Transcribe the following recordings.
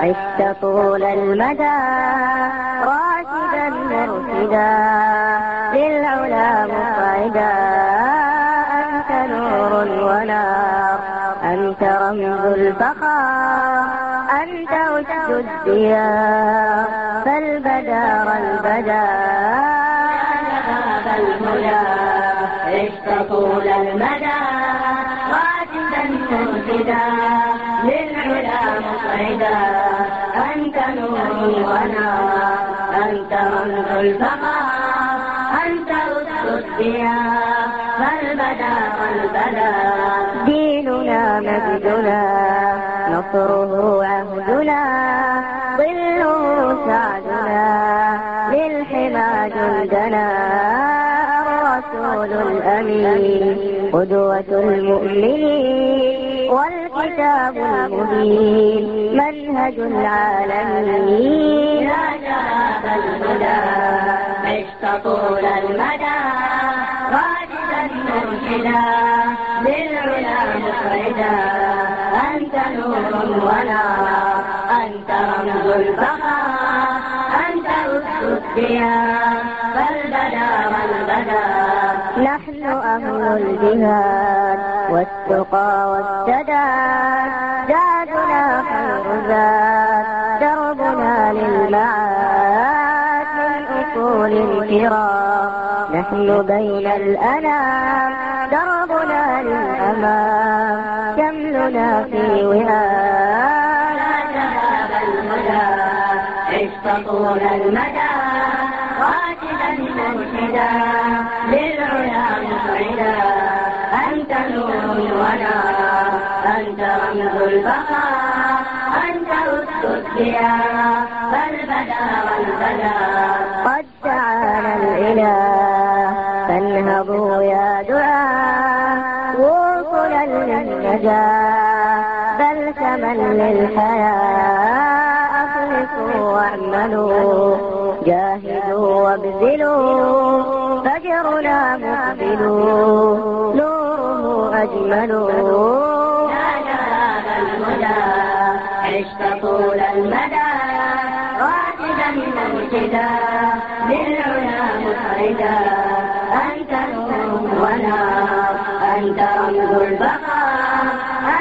عشت طول المدى راشدا مرشدا للعلا مصعدا. أنت نور ونار أنت رمز الفخار أنت وجه الديار. فالبدار البدا الهدى عشت طول المدى راجدا مرشدا للعلا أنت نور ونار أنت رمز الفخار أنت وجه الديار فالبدا والبدا. ديننا مجدنا نصره عهدنا ظله سعدنا للحمى جندنا. الرسول الأمين قدوة المؤمنين والكتاب المبين منهج العالمين. يا شباب الهدى عشت طول المدى. راجدا مرشدا للعلا مخرجا أنت نور ونار أنت رمز البقاء أنت أسد الديار فالبدا والبدا. نحن أهل الجهاد. والتقى والسداد زادنا خير زاد دربنا للمعاد من أصول الكرام. نحن بين الأنام دربنا للأمام. شملنا في يا شباب الهدى. عشت طول المدى راكدا مرشدا ونار أنت رمز البقاء أنت أسد الديار فالبدا والبدا قد تعالى الإله فانهضوا يا دعاء وصلا للنجاة بلسما للحياة أخلصوا واعملوا جاهدوا وابذلوا فجرنا مقبلوا نوره أجمل شباب الهدى عشت طول المدى راكدا مرشدا للعلا مسعدا أنت نور ونار أنت رمز البقاء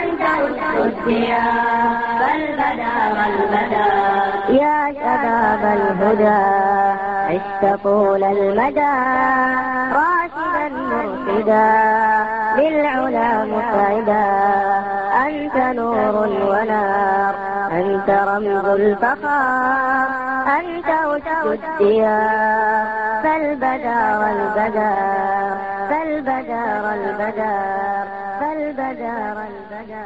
أنت أسد الديار فالبدا والبدا يا شباب الهدى عشت طول المدى راشدا مرشدا للعلا مسعدا أنت نور ونار أنت رمز الفخار أنت وجه الديار. فالبدا والبدا فالبدا والبدا فالبدا والبدا